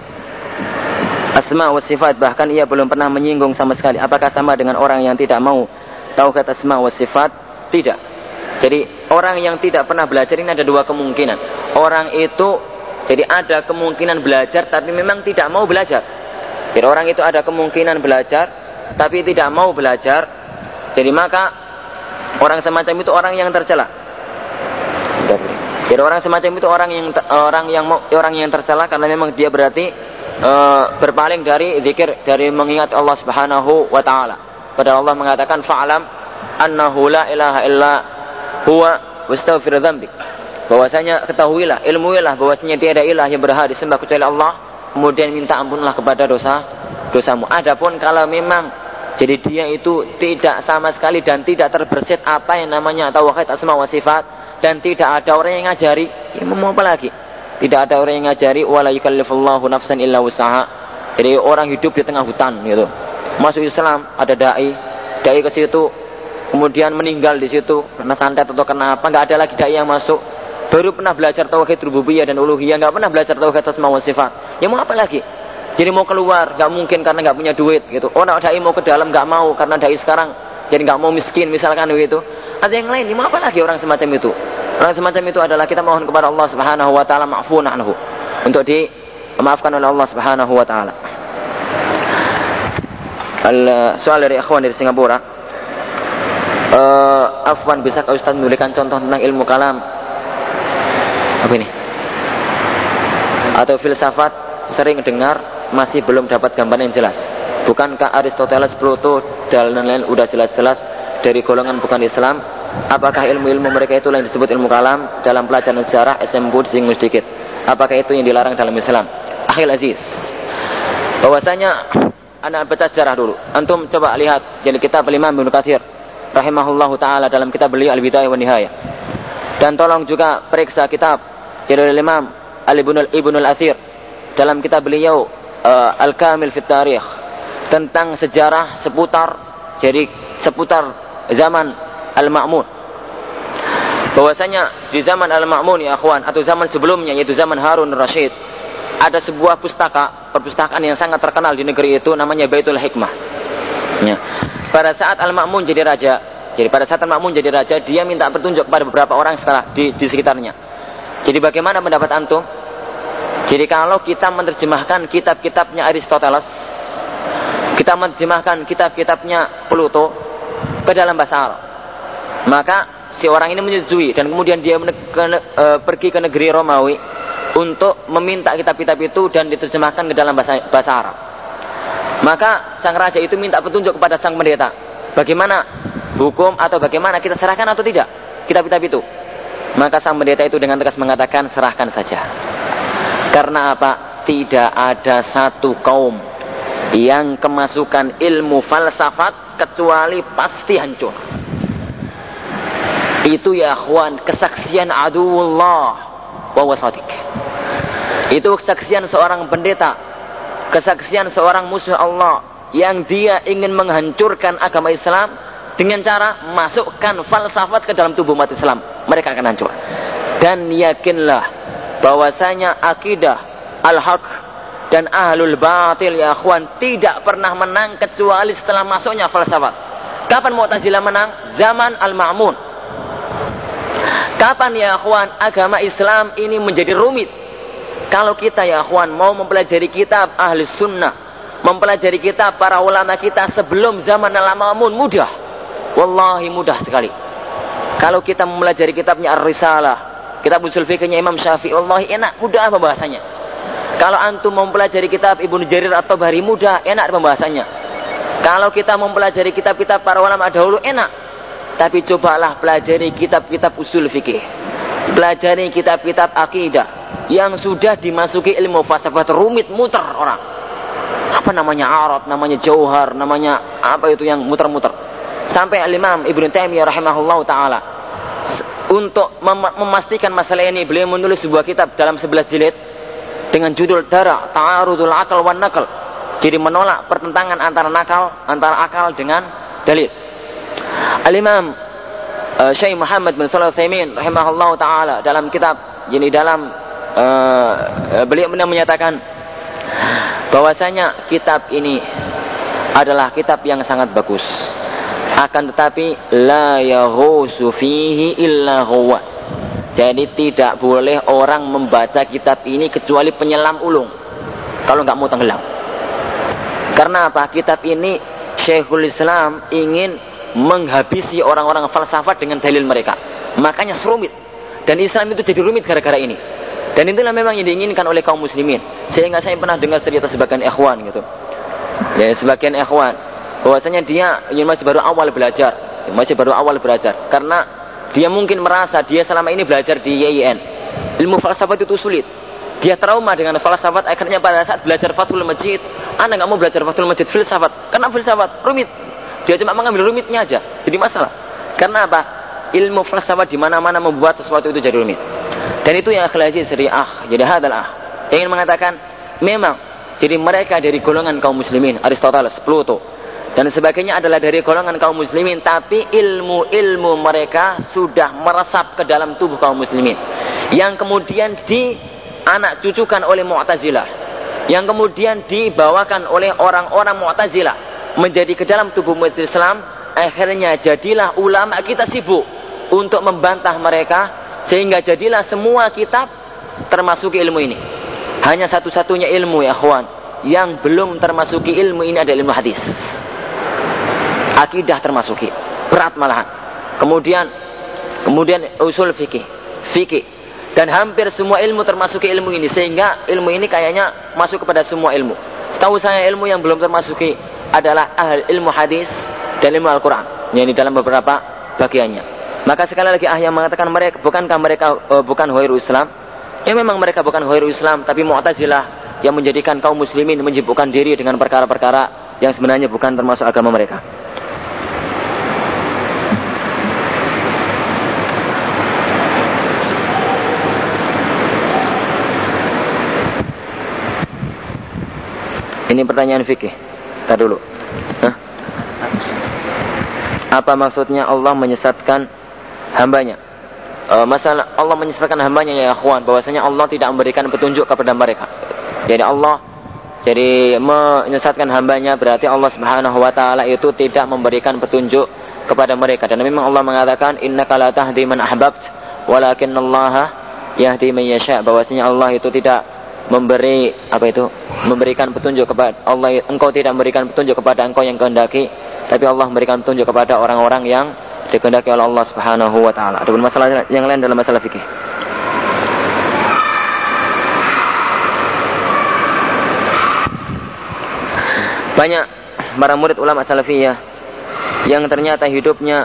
asma wa sifat bahkan ia belum pernah menyinggung sama sekali. Apakah sama dengan orang yang tidak mau kata asma wa sifat? Tidak. Jadi orang yang tidak pernah belajar ini ada dua kemungkinan. Orang itu jadi ada kemungkinan belajar tapi memang tidak mau belajar. Jadi orang itu ada kemungkinan belajar tapi tidak mau belajar. Jadi maka orang semacam itu orang yang tercela. Jadi orang semacam itu orang yang orang yang orang yang tercela karena memang dia berarti uh, berpaling dari zikir dari mengingat Allah Subhanahu wa taala. Padahal Allah mengatakan fa'lam annahu la ilaha illa huwa wastaghfir dzambik bahwasanya ketahuilah ilmuilah bahwasanya tiada ilah yang berhak disembah kecuali Allah. Kemudian minta ampunlah kepada dosa dosamu. Adapun kalau memang jadi dia itu tidak sama sekali dan tidak terbersit apa yang namanya tauhid asma wa sifat dan tidak ada orang yang ngajari ya mau apa lagi tidak ada orang yang ngajari wala yukallifullahu nafsan illa usaha jadi orang hidup di tengah hutan gitu masuk Islam ada dai dai ke situ kemudian meninggal di situ karena santet atau kenapa nggak ada lagi dai yang masuk baru pernah belajar tauhid rububiyah dan uluhiyah, nggak pernah belajar tauhid asma wa sifat. Ya mau apa lagi? Jadi mau keluar, nggak mungkin karena nggak punya duit gitu. Oh, dai mau ke dalam nggak mau karena dai sekarang jadi nggak mau miskin misalkan begitu. Ada yang lain, mau apa lagi orang semacam itu? Orang semacam itu adalah kita mohon kepada Allah Subhanahu wa taala ma'fun anhu untuk dimaafkan oleh Allah Subhanahu wa taala. Al soal dari ikhwan dari Singapura. Uh, Afwan bisa kau Ustaz memberikan contoh tentang ilmu kalam apa ini? Atau filsafat sering dengar masih belum dapat gambaran yang jelas. Bukankah Aristoteles, Plato, dan lain-lain udah jelas-jelas dari golongan bukan Islam? Apakah ilmu-ilmu mereka itu yang disebut ilmu kalam dalam pelajaran sejarah SMP singgung sedikit? Apakah itu yang dilarang dalam Islam? Akhil Aziz. Bahwasanya anak baca sejarah dulu. Antum coba lihat jadi kitab Imam Ibnu Katsir rahimahullahu taala dalam kitab beliau Al-Bidayah wa Nihayah. Dan tolong juga periksa kitab dari Imam Ali ibn Ibn al-Athir dalam kitab beliau uh, Al-Kamil fit Tarikh tentang sejarah seputar jadi seputar zaman Al-Ma'mun. Bahwasanya di zaman Al-Ma'mun ya akhwan atau zaman sebelumnya yaitu zaman Harun Rashid ada sebuah pustaka, perpustakaan yang sangat terkenal di negeri itu namanya Baitul Hikmah. Ya. Pada saat Al-Ma'mun jadi raja, jadi pada saat Makmun jadi raja, dia minta petunjuk kepada beberapa orang setelah di, di sekitarnya. Jadi bagaimana pendapat antum? Jadi kalau kita menerjemahkan kitab-kitabnya Aristoteles, kita menerjemahkan kitab-kitabnya Pluto ke dalam bahasa Arab, maka si orang ini menyetujui dan kemudian dia e, pergi ke negeri Romawi untuk meminta kitab-kitab itu dan diterjemahkan ke dalam bahasa, bahasa Arab. Maka sang raja itu minta petunjuk kepada sang pendeta. Bagaimana hukum atau bagaimana kita serahkan atau tidak kitab-kitab itu maka sang pendeta itu dengan tegas mengatakan serahkan saja karena apa tidak ada satu kaum yang kemasukan ilmu falsafat kecuali pasti hancur. Itu ya akhwan kesaksian aduullah wa wasadik itu kesaksian seorang pendeta kesaksian seorang musuh Allah yang dia ingin menghancurkan agama Islam dengan cara masukkan falsafat ke dalam tubuh umat Islam. Mereka akan hancur. Dan yakinlah bahwasanya akidah al-haq dan ahlul batil ya akhwan tidak pernah menang kecuali setelah masuknya falsafat. Kapan Mu'tazilah menang? Zaman Al-Ma'mun. Kapan ya akhwan agama Islam ini menjadi rumit? Kalau kita ya akhwan mau mempelajari kitab ahli sunnah, mempelajari kitab para ulama kita sebelum zaman Al-Ma'mun mudah. Wallahi mudah sekali. Kalau kita mempelajari kitabnya Ar-Risalah, kitab usul fikihnya Imam Syafi'i, wallahi enak, mudah pembahasannya. Kalau antum mempelajari kitab Ibnu Jarir atau Bahari mudah, enak pembahasannya. Kalau kita mempelajari kitab-kitab para ulama dahulu enak. Tapi cobalah pelajari kitab-kitab usul fikih. Pelajari kitab-kitab akidah yang sudah dimasuki ilmu falsafah rumit muter orang. Apa namanya arat, namanya jauhar, namanya apa itu yang muter-muter. Sampai Al-Imam Ibnu Taimiyah rahimahullah taala untuk mem memastikan masalah ini beliau menulis sebuah kitab dalam 11 jilid dengan judul Dara Ta'arudul Akal wan Nakal. Jadi menolak pertentangan antara nakal, antara akal dengan dalil. Al-Imam uh, Syekh Muhammad bin Shalih Utsaimin rahimahullah taala dalam kitab jadi dalam uh, beliau menyatakan bahwasanya kitab ini adalah kitab yang sangat bagus. Akan tetapi la yahusu fihi illa huwas jadi tidak boleh orang membaca kitab ini kecuali penyelam ulung. Kalau nggak mau tenggelam. Karena apa? Kitab ini Syekhul Islam ingin menghabisi orang-orang falsafat dengan dalil mereka. Makanya serumit. Dan Islam itu jadi rumit gara-gara ini. Dan itulah memang yang diinginkan oleh kaum muslimin. Sehingga saya pernah dengar cerita sebagian ikhwan gitu. Ya, sebagian ikhwan bahwasanya dia masih baru awal belajar, masih baru awal belajar karena dia mungkin merasa dia selama ini belajar di YIN. Ilmu falsafat itu sulit. Dia trauma dengan falsafat akhirnya pada saat belajar Fathul Majid, Anda nggak mau belajar Fathul Majid filsafat. Karena filsafat rumit. Dia cuma mengambil rumitnya aja. Jadi masalah. Karena apa? Ilmu falsafat di mana-mana membuat sesuatu itu jadi rumit. Dan itu yang akhlasi ah. Jadi hadal ah. Ingin mengatakan memang jadi mereka dari golongan kaum muslimin Aristoteles, Pluto, dan sebagainya adalah dari golongan kaum muslimin. Tapi ilmu-ilmu mereka sudah meresap ke dalam tubuh kaum muslimin. Yang kemudian di anak cucukan oleh Mu'tazilah. Yang kemudian dibawakan oleh orang-orang Mu'tazilah menjadi ke dalam tubuh umat Islam. Akhirnya jadilah ulama kita sibuk untuk membantah mereka sehingga jadilah semua kitab termasuk ilmu ini. Hanya satu-satunya ilmu ya kawan yang belum termasuki ilmu ini ada ilmu hadis akidah termasuki berat malahan. Kemudian kemudian usul fikih fikih dan hampir semua ilmu termasuki ilmu ini. Sehingga ilmu ini kayaknya masuk kepada semua ilmu. Setahu saya ilmu yang belum termasuki adalah ahli ilmu hadis dan ilmu Al-Quran. Yang di dalam beberapa bagiannya. Maka sekali lagi ah yang mengatakan mereka bukankah mereka uh, bukan hoiru Islam? Ya memang mereka bukan hoiru Islam tapi Mu'tazilah yang menjadikan kaum muslimin menyibukkan diri dengan perkara-perkara yang sebenarnya bukan termasuk agama mereka. Ini pertanyaan fikih. Kita dulu. Hah? Apa maksudnya Allah menyesatkan hambanya? E, masalah Allah menyesatkan hambanya ya akhwan bahwasanya Allah tidak memberikan petunjuk kepada mereka. Jadi Allah jadi menyesatkan hambanya berarti Allah Subhanahu wa taala itu tidak memberikan petunjuk kepada mereka dan memang Allah mengatakan innaka la tahdi man walakin Allah yahdi man yasha bahwasanya Allah itu tidak memberi apa itu memberikan petunjuk kepada Allah engkau tidak memberikan petunjuk kepada engkau yang kehendaki tapi Allah memberikan petunjuk kepada orang-orang yang dikehendaki oleh Allah Subhanahu wa taala. Ada masalah yang lain dalam masalah fikih. Banyak para murid ulama salafiyah yang ternyata hidupnya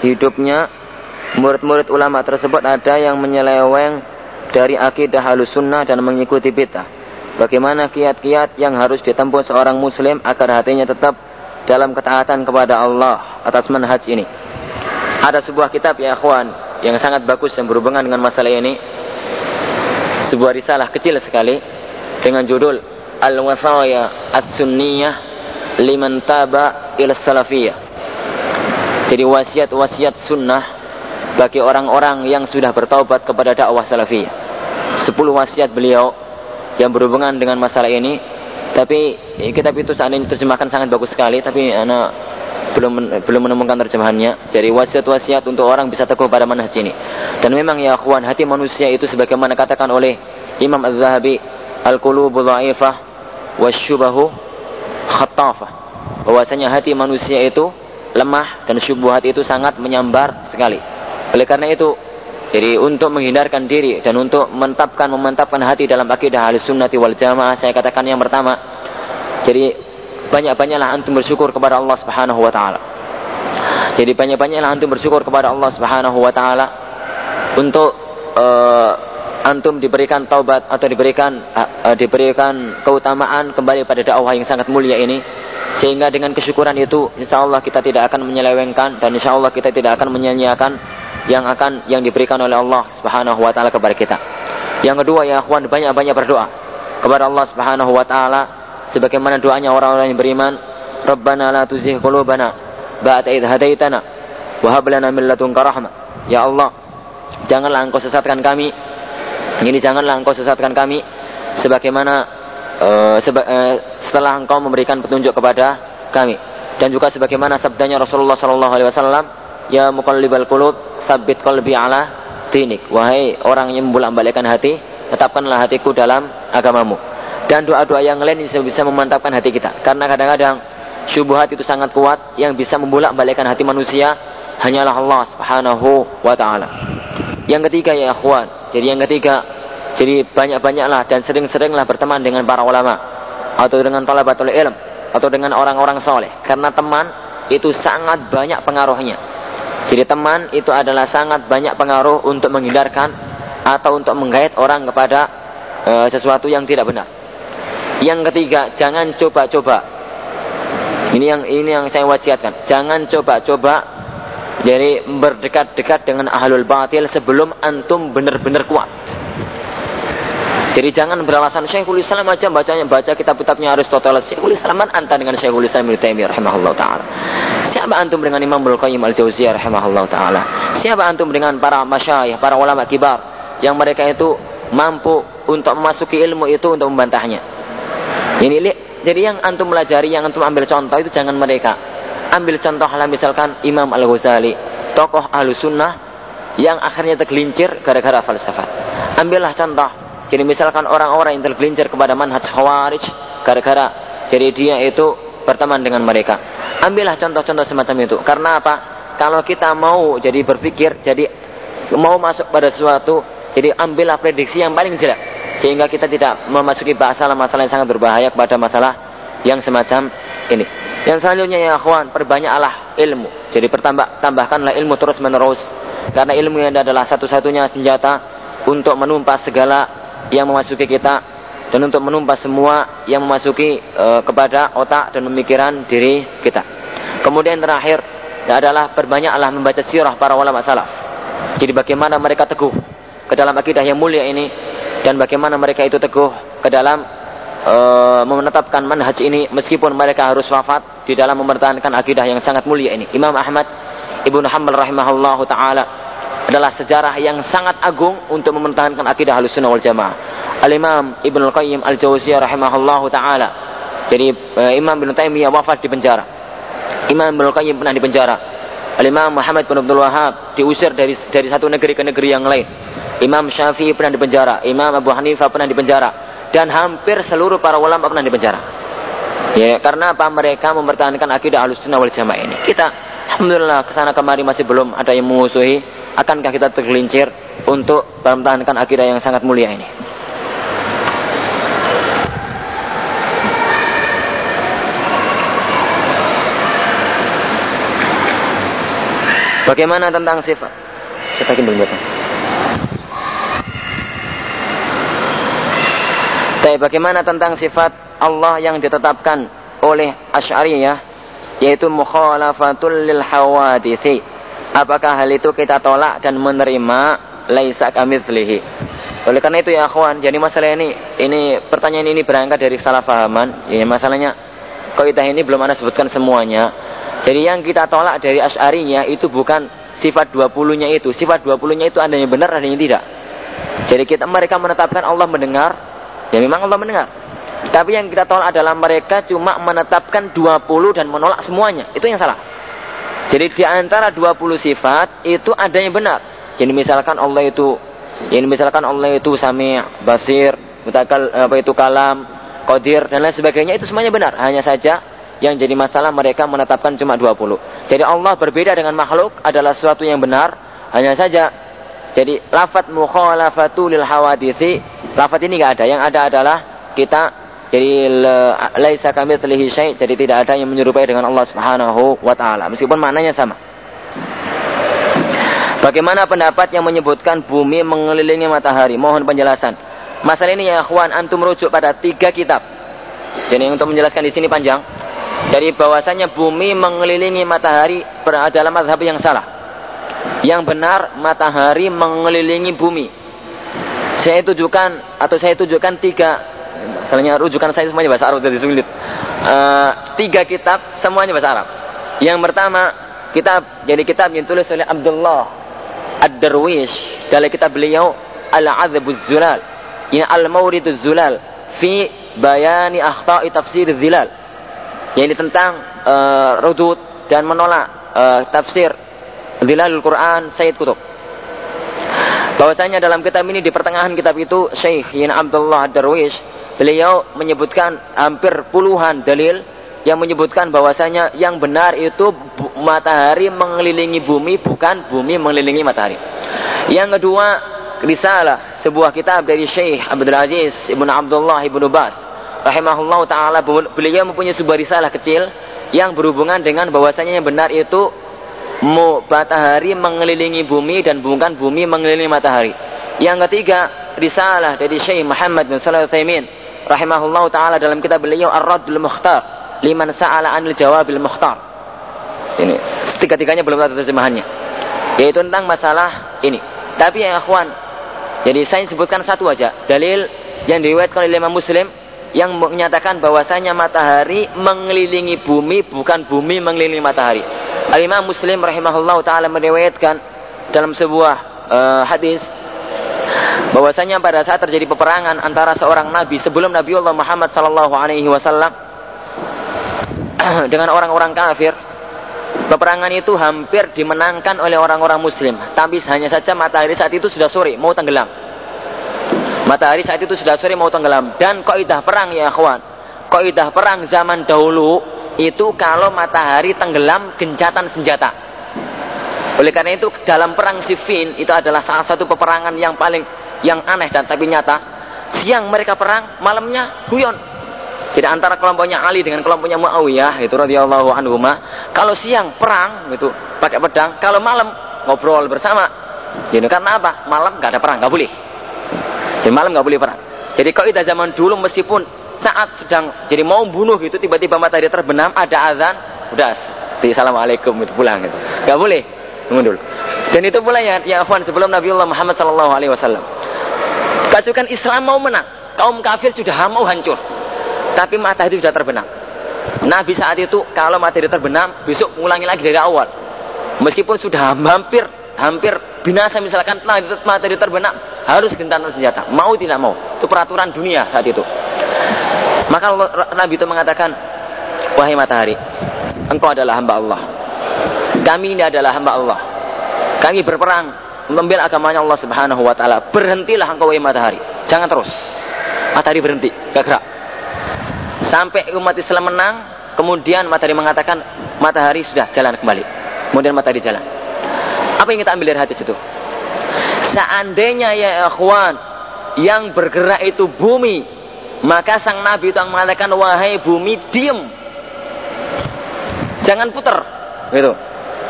hidupnya murid-murid ulama tersebut ada yang menyeleweng dari akidah halus sunnah dan mengikuti bid'ah. Bagaimana kiat-kiat yang harus ditempuh seorang muslim agar hatinya tetap dalam ketaatan kepada Allah atas manhaj ini. Ada sebuah kitab ya akhwan yang sangat bagus yang berhubungan dengan masalah ini. Sebuah risalah kecil sekali dengan judul Al-Wasaya As-Sunniyah Liman Taba Ila Salafiyah. Jadi wasiat-wasiat sunnah bagi orang-orang yang sudah bertaubat kepada dakwah salafiyah. Sepuluh wasiat beliau yang berhubungan dengan masalah ini. Tapi eh, kitab itu ini terjemahkan sangat bagus sekali, tapi anak belum belum menemukan terjemahannya. Jadi wasiat-wasiat untuk orang bisa teguh pada manhaj ini. Dan memang ya akhwan, hati manusia itu sebagaimana katakan oleh Imam Az-Zahabi, al-qulubu dha'ifah wasyubahu khattafah. Bahwasanya hati manusia itu lemah dan syubhat itu sangat menyambar sekali. Oleh karena itu, jadi untuk menghindarkan diri dan untuk mentapkan memantapkan hati dalam akidah ahli sunnati wal jamaah, saya katakan yang pertama, jadi banyak-banyaklah antum bersyukur kepada Allah Subhanahu wa taala. Jadi banyak-banyaklah antum bersyukur kepada Allah Subhanahu wa taala untuk uh, antum diberikan taubat atau diberikan uh, diberikan keutamaan kembali pada dakwah yang sangat mulia ini sehingga dengan kesyukuran itu insya Allah kita tidak akan menyelewengkan dan insya Allah kita tidak akan menyanyiakan yang akan yang diberikan oleh Allah Subhanahu wa taala kepada kita. Yang kedua ya akhwan banyak-banyak berdoa kepada Allah Subhanahu wa taala sebagaimana doanya orang-orang yang beriman, Rabbana la tuzigh qulubana ba'da idh hadaitana wa hab lana min ladunka rahmah. Ya Allah, janganlah Engkau sesatkan kami. Ini janganlah Engkau sesatkan kami sebagaimana uh, seba, uh, setelah Engkau memberikan petunjuk kepada kami. Dan juga sebagaimana sabdanya Rasulullah sallallahu alaihi wasallam, ya muqallibal qulub sabit qalbi ala dinik. Wahai orang yang membolak-balikkan hati, tetapkanlah hatiku dalam agamamu. Dan doa-doa yang lain bisa bisa memantapkan hati kita. Karena kadang-kadang syubhat itu sangat kuat yang bisa membolak-balikkan hati manusia hanyalah Allah Subhanahu wa taala. Yang ketiga ya akhwan, jadi yang ketiga jadi banyak-banyaklah dan sering-seringlah berteman dengan para ulama atau dengan talabatul ilm atau dengan orang-orang soleh karena teman itu sangat banyak pengaruhnya jadi teman itu adalah sangat banyak pengaruh untuk menghindarkan atau untuk menggait orang kepada e, sesuatu yang tidak benar. Yang ketiga, jangan coba-coba. Ini yang ini yang saya wasiatkan. Jangan coba-coba jadi berdekat-dekat dengan ahlul batil sebelum antum benar-benar kuat. Jadi jangan beralasan Syekhul Islam aja bacanya baca kitab-kitabnya Aristoteles. Syekhul Islam anta dengan Syekhul Islam Ibnu Taimiyah rahimahullah taala. Siapa antum dengan Imam Al-Qayyim Al-Jauziyah rahimahullah taala? Siapa antum dengan para masyayikh, para ulama kibar yang mereka itu mampu untuk memasuki ilmu itu untuk membantahnya? Ini jadi yang antum pelajari, yang antum ambil contoh itu jangan mereka. Ambil contoh lah misalkan Imam Al-Ghazali, tokoh ahlu sunnah yang akhirnya tergelincir gara-gara falsafat. Ambillah contoh jadi misalkan orang-orang yang tergelincir kepada manhaj khawarij gara-gara jadi dia itu berteman dengan mereka. Ambillah contoh-contoh semacam itu. Karena apa? Kalau kita mau jadi berpikir, jadi mau masuk pada sesuatu, jadi ambillah prediksi yang paling jelek sehingga kita tidak memasuki masalah-masalah yang sangat berbahaya kepada masalah yang semacam ini. Yang selanjutnya ya akhwan, perbanyaklah ilmu. Jadi pertambah tambahkanlah ilmu terus menerus karena ilmu yang adalah satu-satunya senjata untuk menumpas segala yang memasuki kita dan untuk menumpas semua yang memasuki e, kepada otak dan pemikiran diri kita. Kemudian terakhir adalah perbanyaklah membaca sirah para ulama salaf. Jadi bagaimana mereka teguh ke dalam akidah yang mulia ini dan bagaimana mereka itu teguh ke dalam e, menetapkan manhaj ini meskipun mereka harus wafat di dalam mempertahankan akidah yang sangat mulia ini. Imam Ahmad Ibnu Hanbal rahimahullahu taala adalah sejarah yang sangat agung untuk mempertahankan akidah Ahlussunnah wal Jamaah. Al-Imam Ibnu Al-Qayyim Al-Jauziyah rahimahullahu taala. Jadi uh, Imam Ibnu Taimiyah wafat di penjara. Imam Ibnu Al-Qayyim pernah di penjara. Al-Imam Muhammad bin Abdul Wahab diusir dari dari satu negeri ke negeri yang lain. Imam Syafi'i pernah di penjara, Imam Abu Hanifah pernah di penjara dan hampir seluruh para ulama pernah di penjara. Ya, karena apa? Mereka mempertahankan akidah Ahlussunnah wal Jamaah ini. Kita alhamdulillah ke sana kemari masih belum ada yang memusuhi akankah kita tergelincir untuk mempertahankan akidah yang sangat mulia ini? Bagaimana tentang sifat? Kita belum datang. Tapi bagaimana tentang sifat Allah yang ditetapkan oleh Asy'ariyah yaitu mukhalafatul lil hawadisi Apakah hal itu kita tolak dan menerima laisa kamitslihi? Oleh karena itu ya akhwan, jadi masalah ini ini pertanyaan ini berangkat dari salah fahaman. Ya masalahnya kaidah ini belum Anda sebutkan semuanya. Jadi yang kita tolak dari Asy'arinya itu bukan sifat 20-nya itu. Sifat 20-nya itu ada yang benar, ada yang tidak. Jadi kita mereka menetapkan Allah mendengar Ya memang Allah mendengar. Tapi yang kita tolak adalah mereka cuma menetapkan 20 dan menolak semuanya. Itu yang salah. Jadi di antara 20 sifat itu ada yang benar. Jadi misalkan Allah itu ini misalkan Allah itu sami, basir, mutakal apa itu kalam, qadir dan lain sebagainya itu semuanya benar. Hanya saja yang jadi masalah mereka menetapkan cuma 20. Jadi Allah berbeda dengan makhluk adalah sesuatu yang benar. Hanya saja jadi lafat mukhalafatu lil hawadisi, lafat ini enggak ada. Yang ada adalah kita jadi laisa kami syai, jadi tidak ada yang menyerupai dengan Allah Subhanahu wa taala meskipun maknanya sama. Bagaimana pendapat yang menyebutkan bumi mengelilingi matahari? Mohon penjelasan. Masalah ini ya akhwan, antum merujuk pada tiga kitab. Jadi untuk menjelaskan di sini panjang. Jadi bahwasanya bumi mengelilingi matahari adalah mazhab yang salah. Yang benar matahari mengelilingi bumi. Saya tujukan atau saya tujukan tiga. Misalnya rujukan saya semuanya bahasa Arab jadi sulit. Uh, tiga kitab semuanya bahasa Arab. Yang pertama kitab jadi kitab yang ditulis oleh Abdullah Ad-Darwish dalam kitab beliau Al-Azabuz Zulal ini Al-Mawriduz Zulal fi bayani akhta'i tafsir zilal ini tentang uh, rudud dan menolak uh, tafsir Zilalul Quran Sayyid Kutub bahwasanya dalam kitab ini di pertengahan kitab itu Syekh Yin Abdullah Ad-Darwish beliau menyebutkan hampir puluhan dalil yang menyebutkan bahwasanya yang benar itu matahari mengelilingi bumi bukan bumi mengelilingi matahari. Yang kedua, risalah sebuah kitab dari Syekh Abdul Aziz Ibnu Abdullah Ibnu Bas rahimahullah taala beliau mempunyai sebuah risalah kecil yang berhubungan dengan bahwasanya yang benar itu matahari mengelilingi bumi dan bukan bumi mengelilingi matahari. Yang ketiga, risalah dari Syekh Muhammad bin Shalih Utsaimin rahimahullah taala dalam kitab beliau Ar-Raddul Mukhtar liman sa'ala anil jawabil mukhtar. Ini tiga-tiganya belum ada terjemahannya. Yaitu tentang masalah ini. Tapi yang akhwan, jadi saya sebutkan satu aja dalil yang diriwayatkan oleh Imam Muslim yang menyatakan bahwasanya matahari mengelilingi bumi bukan bumi mengelilingi matahari. Al Imam Muslim rahimahullah taala meriwayatkan dalam sebuah uh, hadis bahwasanya pada saat terjadi peperangan antara seorang nabi sebelum Nabi Allah Muhammad sallallahu alaihi wasallam dengan orang-orang kafir, peperangan itu hampir dimenangkan oleh orang-orang muslim. Tapi hanya saja matahari saat itu sudah sore, mau tenggelam. Matahari saat itu sudah sore mau tenggelam. Dan kaidah perang ya akhwan. Kaidah perang zaman dahulu itu kalau matahari tenggelam gencatan senjata. Oleh karena itu dalam perang Siffin itu adalah salah satu peperangan yang paling yang aneh dan tapi nyata. Siang mereka perang, malamnya guyon jadi antara kelompoknya Ali dengan kelompoknya Muawiyah itu radhiyallahu anhu kalau siang perang gitu pakai pedang, kalau malam ngobrol bersama. Jadi karena apa? Malam nggak ada perang, nggak boleh. Jadi malam nggak boleh perang. Jadi itu zaman dulu meskipun saat sedang jadi mau bunuh gitu tiba-tiba matahari terbenam ada azan udah di assalamualaikum itu pulang gitu nggak boleh tunggu dulu dan itu pula ya ya Afwan sebelum Nabi Allah Muhammad Sallallahu Alaihi Wasallam pasukan Islam mau menang kaum kafir sudah mau hancur tapi matahari sudah terbenam. Nabi saat itu kalau matahari terbenam, besok mengulangi lagi dari awal. Meskipun sudah hampir hampir binasa misalkan matahari terbenam, harus gentaran senjata. Mau tidak mau. Itu peraturan dunia saat itu. Maka Nabi itu mengatakan, Wahai matahari, engkau adalah hamba Allah. Kami ini adalah hamba Allah. Kami berperang membela agamanya Allah Subhanahu wa taala. Berhentilah engkau wahai matahari. Jangan terus. Matahari berhenti, gak gerak. Sampai umat Islam menang, kemudian matahari mengatakan matahari sudah jalan kembali. Kemudian matahari jalan. Apa yang kita ambil dari hadis itu? Seandainya ya ikhwan yang bergerak itu bumi, maka sang Nabi itu mengatakan wahai bumi diam. Jangan putar. Gitu.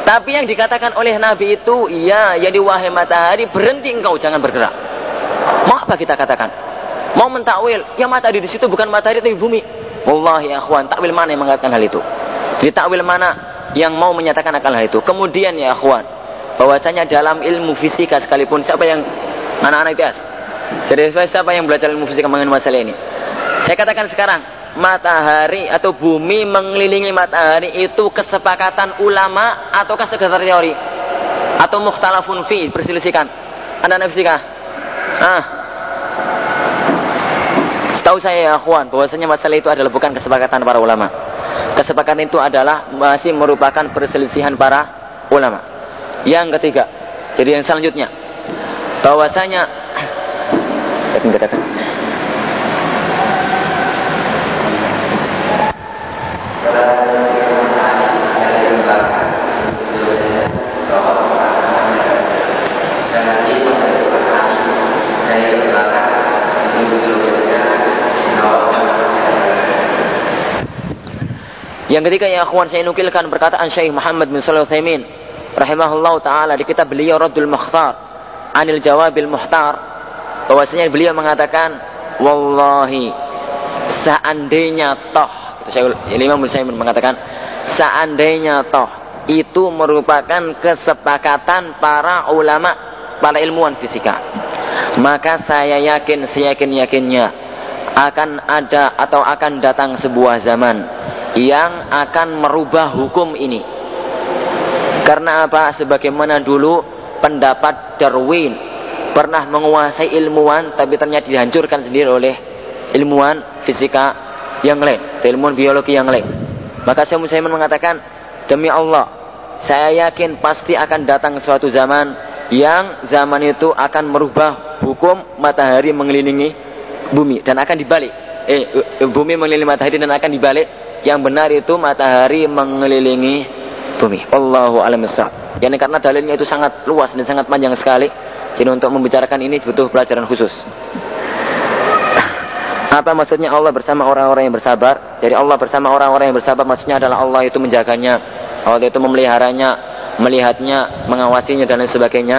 Tapi yang dikatakan oleh Nabi itu, ya, jadi wahai matahari berhenti engkau jangan bergerak. Mau apa kita katakan? Mau mentakwil, ya matahari di situ bukan matahari tapi bumi. Wallahi ya akhwan, takwil mana yang mengatakan hal itu? Jadi takwil mana yang mau menyatakan akan hal itu? Kemudian ya akhwan, bahwasanya dalam ilmu fisika sekalipun siapa yang anak-anak IPS? Jadi siapa yang belajar ilmu fisika mengenai masalah ini? Saya katakan sekarang, matahari atau bumi mengelilingi matahari itu kesepakatan ulama ataukah sekedar teori? Atau mukhtalafun fi, perselisihan. Anda fisika? Ah. Tahu saya ya akhwan, bahwasanya masalah itu adalah bukan kesepakatan para ulama. Kesepakatan itu adalah masih merupakan perselisihan para ulama. Yang ketiga, jadi yang selanjutnya, bahwasanya Yang ketiga yang akhwan saya nukilkan perkataan Syekh Muhammad bin Shalih Utsaimin rahimahullah taala di kitab beliau Raddul Mukhtar Anil Jawabil Muhtar bahwasanya beliau mengatakan wallahi seandainya toh Syekh Imam Utsaimin mengatakan seandainya toh itu merupakan kesepakatan para ulama para ilmuwan fisika maka saya yakin seyakin-yakinnya akan ada atau akan datang sebuah zaman yang akan merubah hukum ini. Karena apa? Sebagaimana dulu pendapat Darwin pernah menguasai ilmuwan tapi ternyata dihancurkan sendiri oleh ilmuwan fisika yang lain, ilmuwan biologi yang lain. Maka saya Musaimin mengatakan, demi Allah, saya yakin pasti akan datang suatu zaman yang zaman itu akan merubah hukum matahari mengelilingi bumi dan akan dibalik. Eh, bumi mengelilingi matahari dan akan dibalik yang benar itu matahari mengelilingi bumi. Allahu a'lam Yani karena dalilnya itu sangat luas dan sangat panjang sekali. Jadi untuk membicarakan ini butuh pelajaran khusus. Apa maksudnya Allah bersama orang-orang yang bersabar? Jadi Allah bersama orang-orang yang bersabar maksudnya adalah Allah itu menjaganya, Allah itu memeliharanya, melihatnya, mengawasinya dan lain sebagainya.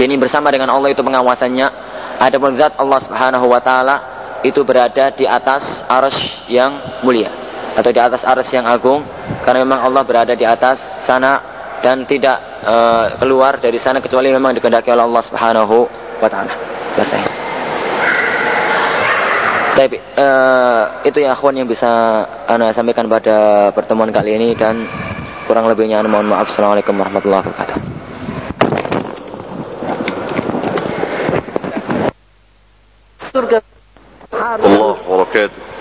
Jadi bersama dengan Allah itu pengawasannya. Ada zat Allah Subhanahu wa taala itu berada di atas arsh yang mulia atau di atas aras yang agung karena memang Allah berada di atas sana dan tidak uh, keluar dari sana kecuali memang dikehendaki oleh Allah Subhanahu wa taala. Selesai. Tapi uh, itu ya akhwan yang bisa Anda sampaikan pada pertemuan kali ini dan kurang lebihnya mohon maaf. Assalamualaikum warahmatullahi wabarakatuh. Allah wabarakatuh.